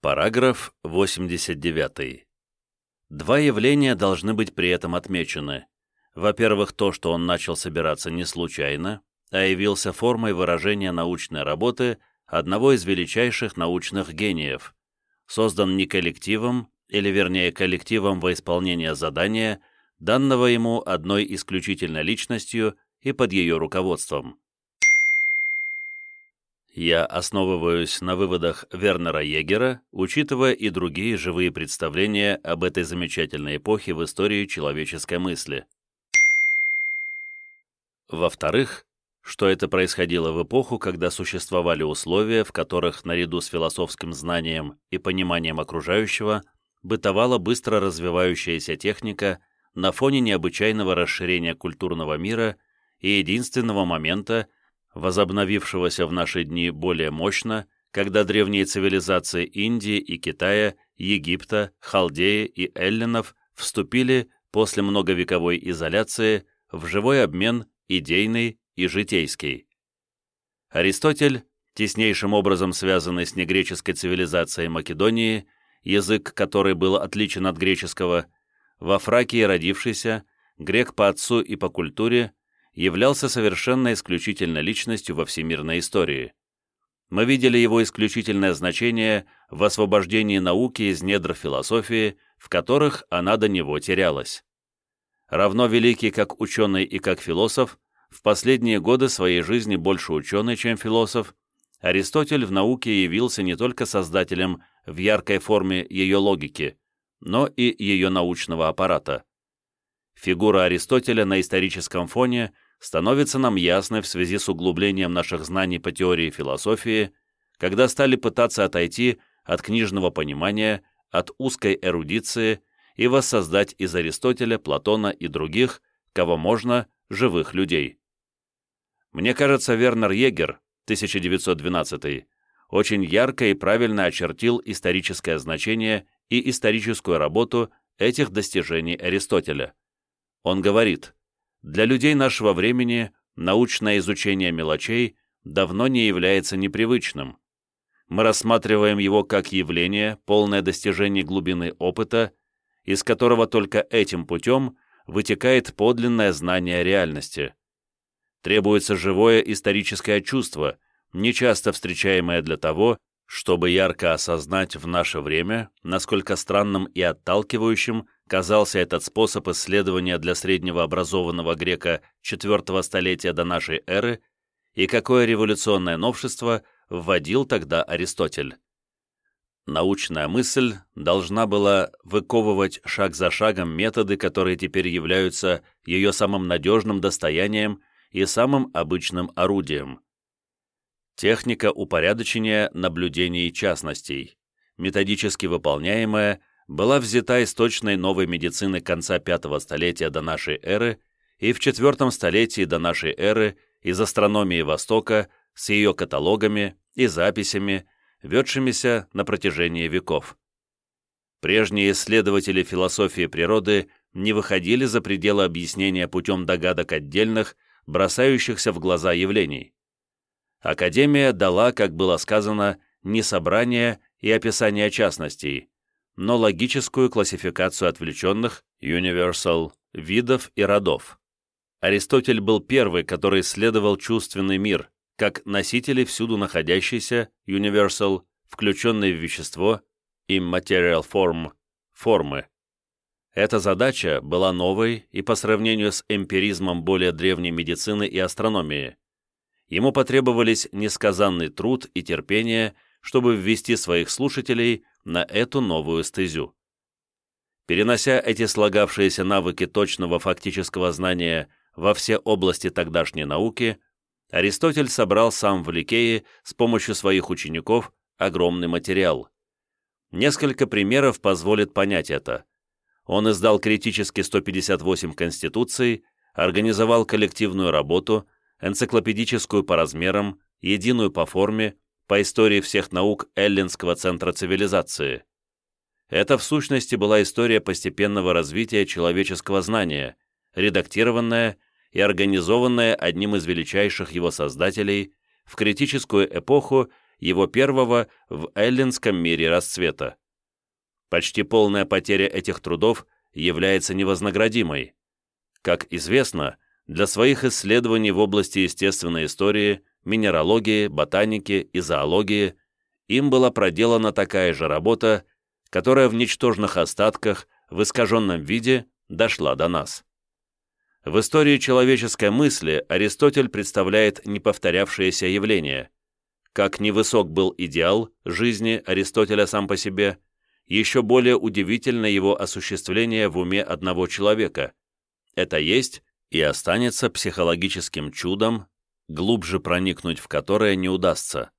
Параграф 89. Два явления должны быть при этом отмечены. Во-первых, то, что он начал собираться не случайно, а явился формой выражения научной работы одного из величайших научных гениев, создан не коллективом, или вернее коллективом во исполнение задания, данного ему одной исключительной личностью и под ее руководством. Я основываюсь на выводах Вернера Егера, учитывая и другие живые представления об этой замечательной эпохе в истории человеческой мысли. Во-вторых, что это происходило в эпоху, когда существовали условия, в которых, наряду с философским знанием и пониманием окружающего, бытовала быстро развивающаяся техника на фоне необычайного расширения культурного мира и единственного момента, возобновившегося в наши дни более мощно, когда древние цивилизации Индии и Китая, Египта, Халдеи и Эллинов вступили после многовековой изоляции в живой обмен идейный и житейский. Аристотель, теснейшим образом связанный с негреческой цивилизацией Македонии, язык которой был отличен от греческого, во Фракии родившийся, грек по отцу и по культуре, являлся совершенно исключительной личностью во всемирной истории. Мы видели его исключительное значение в освобождении науки из недр философии, в которых она до него терялась. Равно великий как ученый и как философ, в последние годы своей жизни больше ученый, чем философ, Аристотель в науке явился не только создателем в яркой форме ее логики, но и ее научного аппарата. Фигура Аристотеля на историческом фоне – становится нам ясной в связи с углублением наших знаний по теории философии, когда стали пытаться отойти от книжного понимания, от узкой эрудиции и воссоздать из Аристотеля, Платона и других, кого можно, живых людей. Мне кажется, Вернер Егер, 1912, очень ярко и правильно очертил историческое значение и историческую работу этих достижений Аристотеля. Он говорит – для людей нашего времени научное изучение мелочей давно не является непривычным. Мы рассматриваем его как явление, полное достижение глубины опыта, из которого только этим путем вытекает подлинное знание реальности. Требуется живое историческое чувство, нечасто встречаемое для того, чтобы ярко осознать в наше время, насколько странным и отталкивающим казался этот способ исследования для среднего образованного грека IV столетия до нашей эры и какое революционное новшество вводил тогда Аристотель. Научная мысль должна была выковывать шаг за шагом методы, которые теперь являются ее самым надежным достоянием и самым обычным орудием. Техника упорядочения наблюдений частностей, методически выполняемая была взята из точной новой медицины конца пятого столетия до нашей эры и в четвертом столетии до нашей эры из астрономии Востока с ее каталогами и записями, ведшимися на протяжении веков. Прежние исследователи философии природы не выходили за пределы объяснения путем догадок отдельных, бросающихся в глаза явлений. Академия дала, как было сказано, не собрание и описание частностей, но логическую классификацию отвлеченных, universal, видов и родов. Аристотель был первый, который исследовал чувственный мир, как носители всюду находящийся, universal, включенный в вещество, immaterial form, формы. Эта задача была новой и по сравнению с эмпиризмом более древней медицины и астрономии. Ему потребовались несказанный труд и терпение, чтобы ввести своих слушателей на эту новую стезю. Перенося эти слагавшиеся навыки точного фактического знания во все области тогдашней науки, Аристотель собрал сам в Ликее с помощью своих учеников огромный материал. Несколько примеров позволит понять это. Он издал критически 158 конституций, организовал коллективную работу, энциклопедическую по размерам, единую по форме, по истории всех наук Эллинского центра цивилизации. Это в сущности была история постепенного развития человеческого знания, редактированная и организованная одним из величайших его создателей в критическую эпоху его первого в эллинском мире расцвета. Почти полная потеря этих трудов является невознаградимой. Как известно, для своих исследований в области естественной истории, минералогии, ботаники и зоологии им была проделана такая же работа, которая в ничтожных остатках, в искаженном виде, дошла до нас. В истории человеческой мысли Аристотель представляет неповторявшееся явление. Как невысок был идеал жизни Аристотеля сам по себе, еще более удивительно его осуществление в уме одного человека. Это есть и останется психологическим чудом, глубже проникнуть в которое не удастся.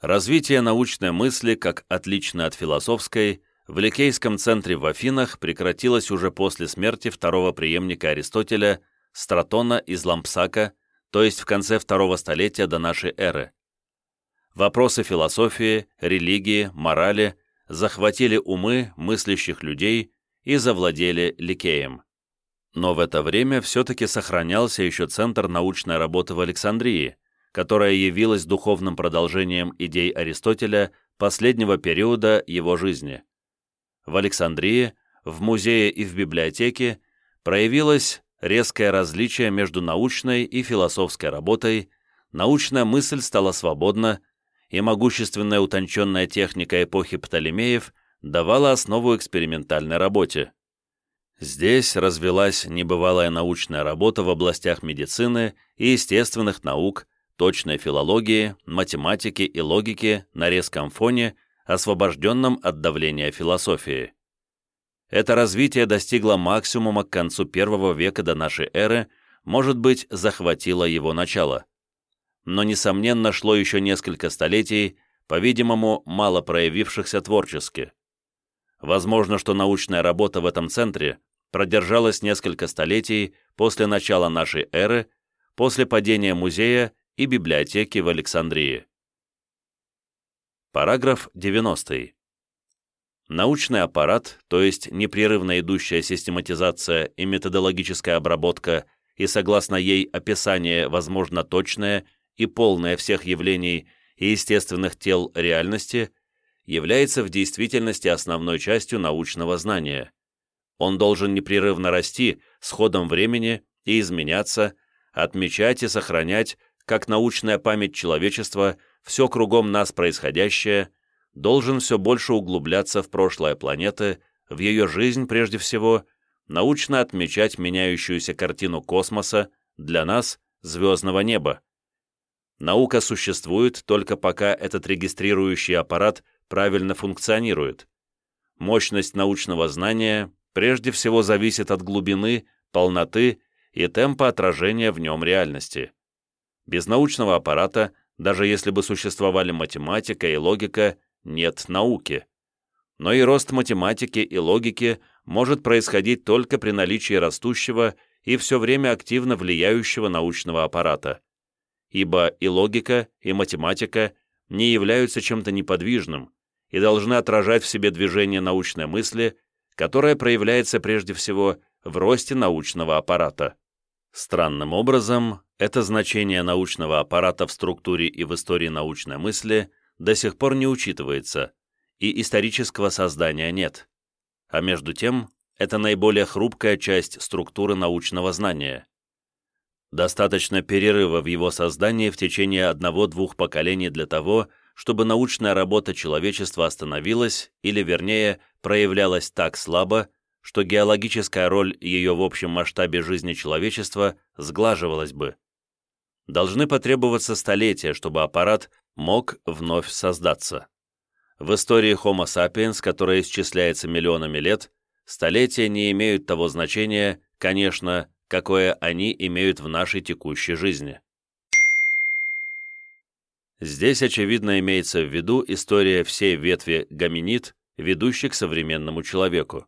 Развитие научной мысли, как отлично от философской, в Ликейском центре в Афинах прекратилось уже после смерти второго преемника Аристотеля, Стратона из Лампсака, то есть в конце второго столетия до нашей эры. Вопросы философии, религии, морали захватили умы мыслящих людей и завладели Ликеем. Но в это время все-таки сохранялся еще центр научной работы в Александрии, которая явилась духовным продолжением идей Аристотеля последнего периода его жизни. В Александрии, в музее и в библиотеке проявилось резкое различие между научной и философской работой, научная мысль стала свободна, и могущественная утонченная техника эпохи Птолемеев давала основу экспериментальной работе. Здесь развелась небывалая научная работа в областях медицины и естественных наук, точной филологии, математики и логики на резком фоне, освобожденном от давления философии. Это развитие достигло максимума к концу первого века до нашей эры, может быть, захватило его начало. Но, несомненно, шло еще несколько столетий, по-видимому, мало проявившихся творчески. Возможно, что научная работа в этом центре продержалась несколько столетий после начала нашей эры, после падения музея и библиотеки в Александрии. Параграф 90. Научный аппарат, то есть непрерывно идущая систематизация и методологическая обработка и, согласно ей, описание, возможно, точное и полное всех явлений и естественных тел реальности, является в действительности основной частью научного знания. Он должен непрерывно расти с ходом времени и изменяться, отмечать и сохранять, как научная память человечества, все кругом нас происходящее, должен все больше углубляться в прошлое планеты, в ее жизнь прежде всего, научно отмечать меняющуюся картину космоса, для нас – звездного неба. Наука существует только пока этот регистрирующий аппарат правильно функционирует. Мощность научного знания прежде всего зависит от глубины, полноты и темпа отражения в нем реальности. Без научного аппарата, даже если бы существовали математика и логика, нет науки. Но и рост математики и логики может происходить только при наличии растущего и все время активно влияющего научного аппарата. Ибо и логика, и математика не являются чем-то неподвижным и должны отражать в себе движение научной мысли которая проявляется прежде всего в росте научного аппарата. Странным образом, это значение научного аппарата в структуре и в истории научной мысли до сих пор не учитывается, и исторического создания нет. А между тем, это наиболее хрупкая часть структуры научного знания. Достаточно перерыва в его создании в течение одного-двух поколений для того, чтобы научная работа человечества остановилась, или, вернее, проявлялась так слабо, что геологическая роль ее в общем масштабе жизни человечества сглаживалась бы. Должны потребоваться столетия, чтобы аппарат мог вновь создаться. В истории Homo sapiens, которая исчисляется миллионами лет, столетия не имеют того значения, конечно, какое они имеют в нашей текущей жизни. Здесь, очевидно, имеется в виду история всей ветви гоминид, ведущей к современному человеку.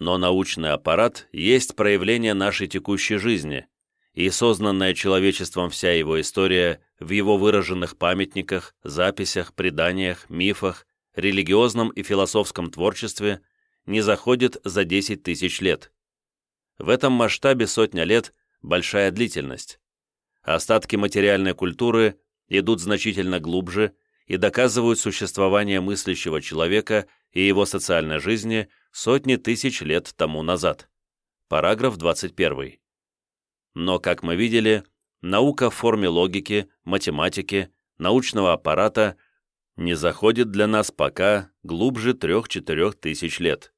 Но научный аппарат есть проявление нашей текущей жизни, и сознанная человечеством вся его история в его выраженных памятниках, записях, преданиях, мифах, религиозном и философском творчестве не заходит за 10 тысяч лет. В этом масштабе сотня лет – большая длительность остатки материальной культуры идут значительно глубже и доказывают существование мыслящего человека и его социальной жизни сотни тысяч лет тому назад. Параграф 21. Но, как мы видели, наука в форме логики, математики, научного аппарата не заходит для нас пока глубже 3-4 тысяч лет.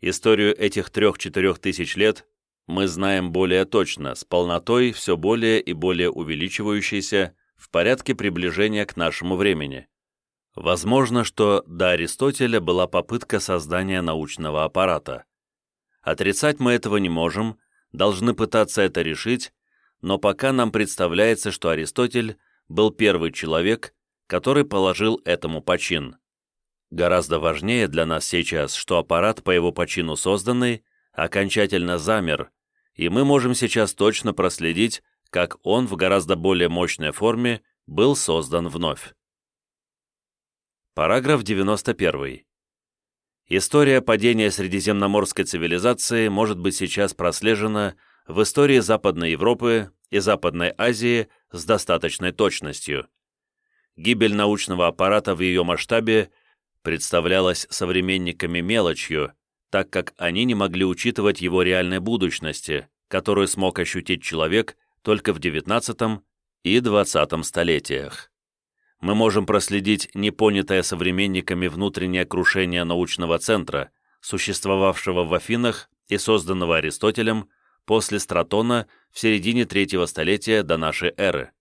Историю этих 3-4 тысяч лет мы знаем более точно, с полнотой все более и более увеличивающейся в порядке приближения к нашему времени. Возможно, что до Аристотеля была попытка создания научного аппарата. Отрицать мы этого не можем, должны пытаться это решить, но пока нам представляется, что Аристотель был первый человек, который положил этому почин. Гораздо важнее для нас сейчас, что аппарат по его почину созданный окончательно замер, и мы можем сейчас точно проследить, как он в гораздо более мощной форме был создан вновь. Параграф 91. История падения средиземноморской цивилизации может быть сейчас прослежена в истории Западной Европы и Западной Азии с достаточной точностью. Гибель научного аппарата в ее масштабе представлялась современниками мелочью, так как они не могли учитывать его реальной будущности, которую смог ощутить человек только в XIX и XX столетиях. Мы можем проследить непонятое современниками внутреннее крушение научного центра, существовавшего в Афинах и созданного Аристотелем после Стратона в середине третьего столетия до нашей эры.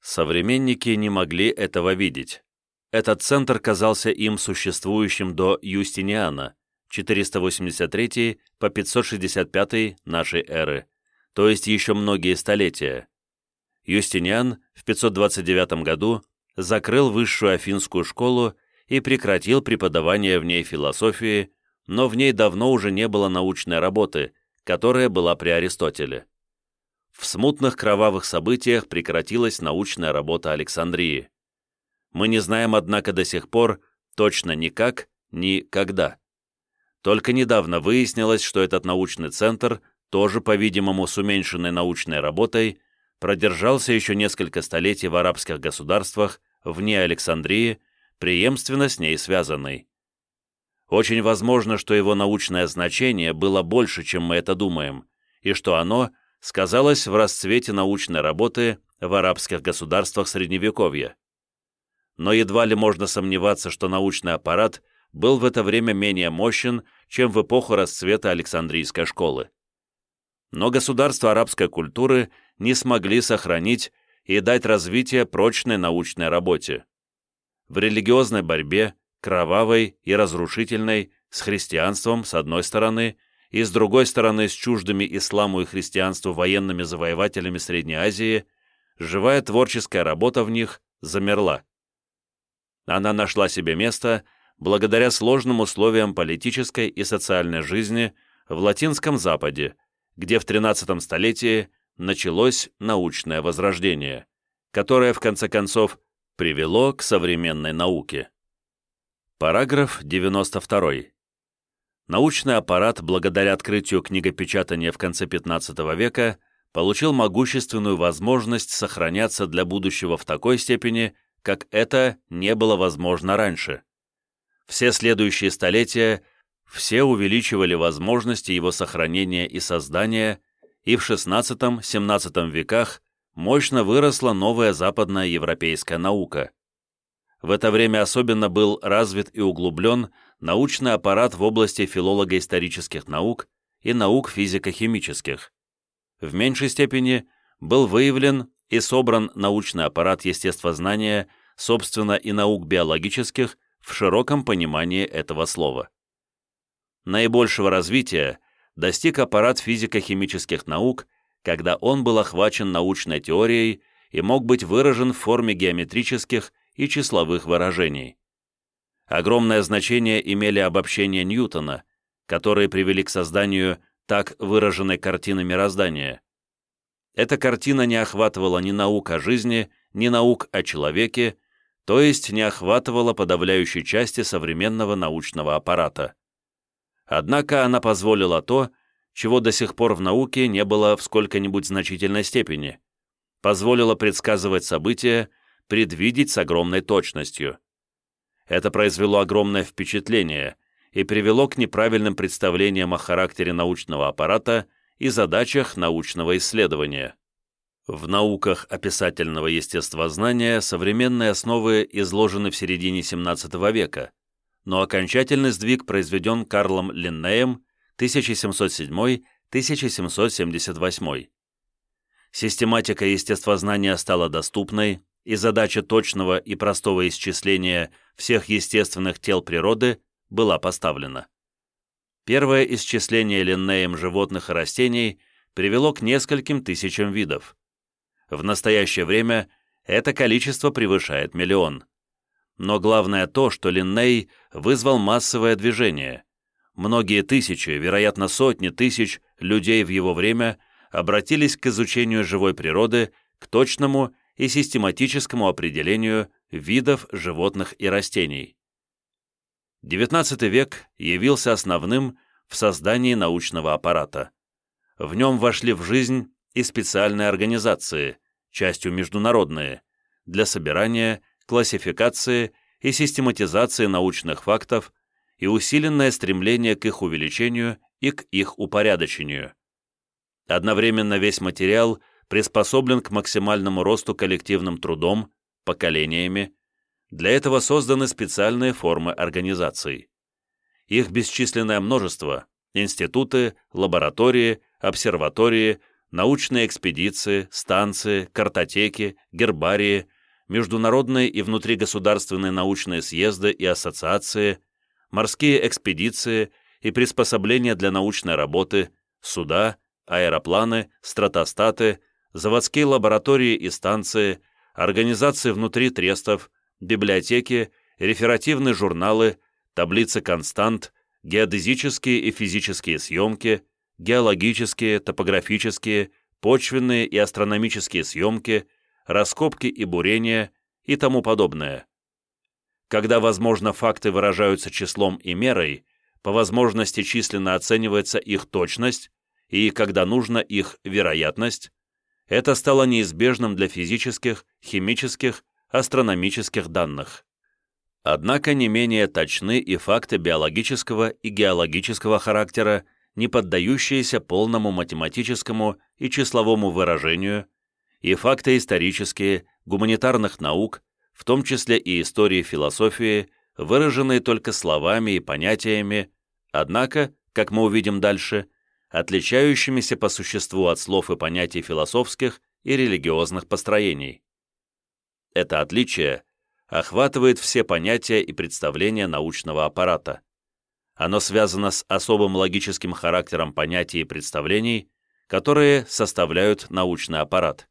Современники не могли этого видеть. Этот центр казался им существующим до Юстиниана, 483 по 565 нашей эры, то есть еще многие столетия. Юстиниан в 529 году закрыл высшую афинскую школу и прекратил преподавание в ней философии, но в ней давно уже не было научной работы, которая была при Аристотеле. В смутных кровавых событиях прекратилась научная работа Александрии. Мы не знаем, однако, до сих пор точно ни как, ни когда. Только недавно выяснилось, что этот научный центр, тоже, по-видимому, с уменьшенной научной работой, продержался еще несколько столетий в арабских государствах, вне Александрии, преемственно с ней связанной. Очень возможно, что его научное значение было больше, чем мы это думаем, и что оно сказалось в расцвете научной работы в арабских государствах Средневековья. Но едва ли можно сомневаться, что научный аппарат был в это время менее мощен, чем в эпоху расцвета Александрийской школы. Но государства арабской культуры не смогли сохранить и дать развитие прочной научной работе. В религиозной борьбе, кровавой и разрушительной, с христианством, с одной стороны, и с другой стороны, с чуждыми исламу и христианству военными завоевателями Средней Азии, живая творческая работа в них замерла. Она нашла себе место благодаря сложным условиям политической и социальной жизни в Латинском Западе, где в XIII столетии началось научное возрождение, которое, в конце концов, привело к современной науке. Параграф 92. Научный аппарат, благодаря открытию книгопечатания в конце XV века, получил могущественную возможность сохраняться для будущего в такой степени, как это не было возможно раньше. Все следующие столетия все увеличивали возможности его сохранения и создания, и в XVI-XVII веках мощно выросла новая западная европейская наука. В это время особенно был развит и углублен научный аппарат в области филолого-исторических наук и наук физико-химических. В меньшей степени был выявлен и собран научный аппарат естествознания, собственно, и наук биологических в широком понимании этого слова. Наибольшего развития достиг аппарат физико-химических наук, когда он был охвачен научной теорией и мог быть выражен в форме геометрических и числовых выражений. Огромное значение имели обобщения Ньютона, которые привели к созданию так выраженной картины мироздания. Эта картина не охватывала ни наук о жизни, ни наук о человеке, то есть не охватывала подавляющей части современного научного аппарата. Однако она позволила то, чего до сих пор в науке не было в сколько-нибудь значительной степени. Позволила предсказывать события, предвидеть с огромной точностью. Это произвело огромное впечатление и привело к неправильным представлениям о характере научного аппарата и задачах научного исследования. В науках описательного естествознания современные основы изложены в середине XVII века, но окончательный сдвиг произведен Карлом Линнеем 1707-1778. Систематика естествознания стала доступной, и задача точного и простого исчисления всех естественных тел природы была поставлена. Первое исчисление Линнеем животных и растений привело к нескольким тысячам видов. В настоящее время это количество превышает миллион. Но главное то, что Линней вызвал массовое движение. Многие тысячи, вероятно сотни тысяч людей в его время обратились к изучению живой природы, к точному и систематическому определению видов животных и растений. XIX век явился основным в создании научного аппарата. В нем вошли в жизнь и специальные организации, частью международные, для собирания, классификации и систематизации научных фактов и усиленное стремление к их увеличению и к их упорядочению. Одновременно весь материал приспособлен к максимальному росту коллективным трудом, поколениями, для этого созданы специальные формы организаций. Их бесчисленное множество – институты, лаборатории, обсерватории, научные экспедиции, станции, картотеки, гербарии, международные и внутригосударственные научные съезды и ассоциации, морские экспедиции и приспособления для научной работы, суда, аэропланы, стратостаты, заводские лаборатории и станции, организации внутри трестов, библиотеки, реферативные журналы, таблицы констант, геодезические и физические съемки, геологические, топографические, почвенные и астрономические съемки, раскопки и бурения и тому подобное. Когда, возможно, факты выражаются числом и мерой, по возможности численно оценивается их точность и, когда нужно, их вероятность, это стало неизбежным для физических, химических астрономических данных. Однако не менее точны и факты биологического и геологического характера, не поддающиеся полному математическому и числовому выражению, и факты исторические, гуманитарных наук, в том числе и истории философии, выраженные только словами и понятиями, однако, как мы увидим дальше, отличающимися по существу от слов и понятий философских и религиозных построений. Это отличие охватывает все понятия и представления научного аппарата. Оно связано с особым логическим характером понятий и представлений, которые составляют научный аппарат.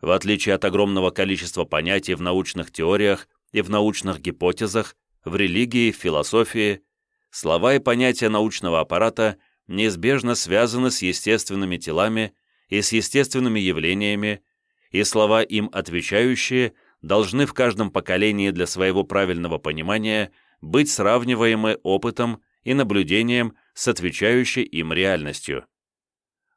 В отличие от огромного количества понятий в научных теориях и в научных гипотезах, в религии, в философии, слова и понятия научного аппарата неизбежно связаны с естественными телами и с естественными явлениями, и слова им отвечающие должны в каждом поколении для своего правильного понимания быть сравниваемы опытом и наблюдением с отвечающей им реальностью.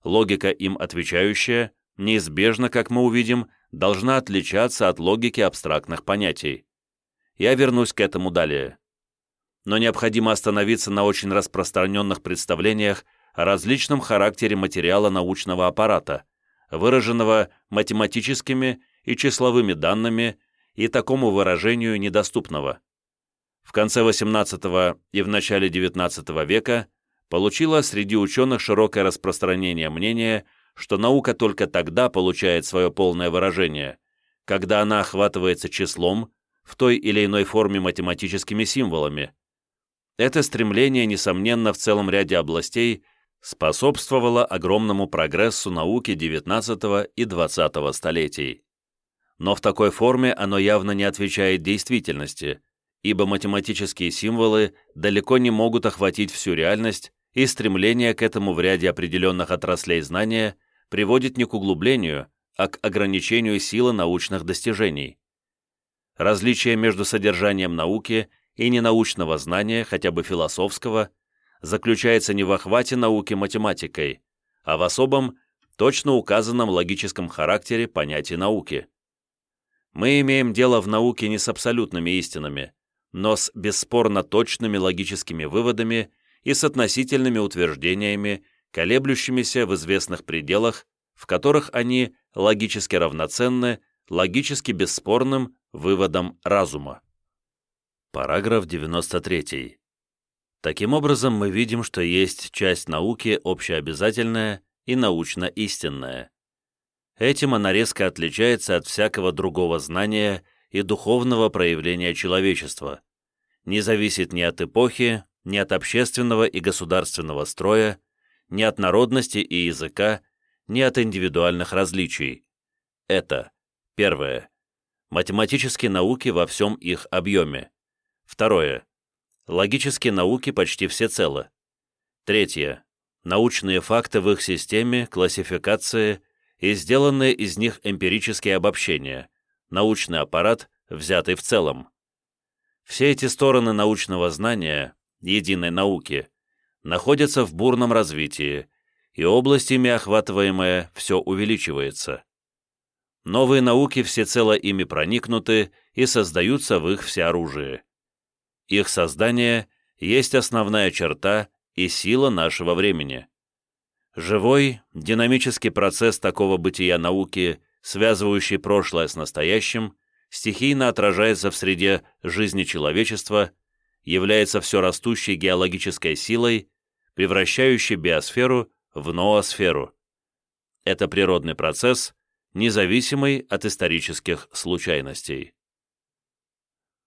Логика им отвечающая неизбежно, как мы увидим, должна отличаться от логики абстрактных понятий. Я вернусь к этому далее. Но необходимо остановиться на очень распространенных представлениях о различном характере материала научного аппарата, выраженного математическими и числовыми данными и такому выражению недоступного. В конце XVIII и в начале XIX века получила среди ученых широкое распространение мнение, что наука только тогда получает свое полное выражение, когда она охватывается числом в той или иной форме математическими символами. Это стремление, несомненно, в целом ряде областей – способствовало огромному прогрессу науки XIX и XX столетий. Но в такой форме оно явно не отвечает действительности, ибо математические символы далеко не могут охватить всю реальность, и стремление к этому в ряде определенных отраслей знания приводит не к углублению, а к ограничению силы научных достижений. Различие между содержанием науки и ненаучного знания, хотя бы философского – заключается не в охвате науки математикой, а в особом, точно указанном логическом характере понятия науки. Мы имеем дело в науке не с абсолютными истинами, но с бесспорно точными логическими выводами и с относительными утверждениями, колеблющимися в известных пределах, в которых они логически равноценны логически бесспорным выводам разума. Параграф 93. Таким образом, мы видим, что есть часть науки общеобязательная и научно-истинная. Этим она резко отличается от всякого другого знания и духовного проявления человечества, не зависит ни от эпохи, ни от общественного и государственного строя, ни от народности и языка, ни от индивидуальных различий. Это первое. Математические науки во всем их объеме. Второе. Логические науки почти всецело. Третье. Научные факты в их системе, классификации и сделанные из них эмпирические обобщения, научный аппарат, взятый в целом. Все эти стороны научного знания, единой науки, находятся в бурном развитии, и область ими охватываемая все увеличивается. Новые науки всецело ими проникнуты и создаются в их всеоружии. Их создание есть основная черта и сила нашего времени. Живой, динамический процесс такого бытия науки, связывающий прошлое с настоящим, стихийно отражается в среде жизни человечества, является все растущей геологической силой, превращающей биосферу в ноосферу. Это природный процесс, независимый от исторических случайностей.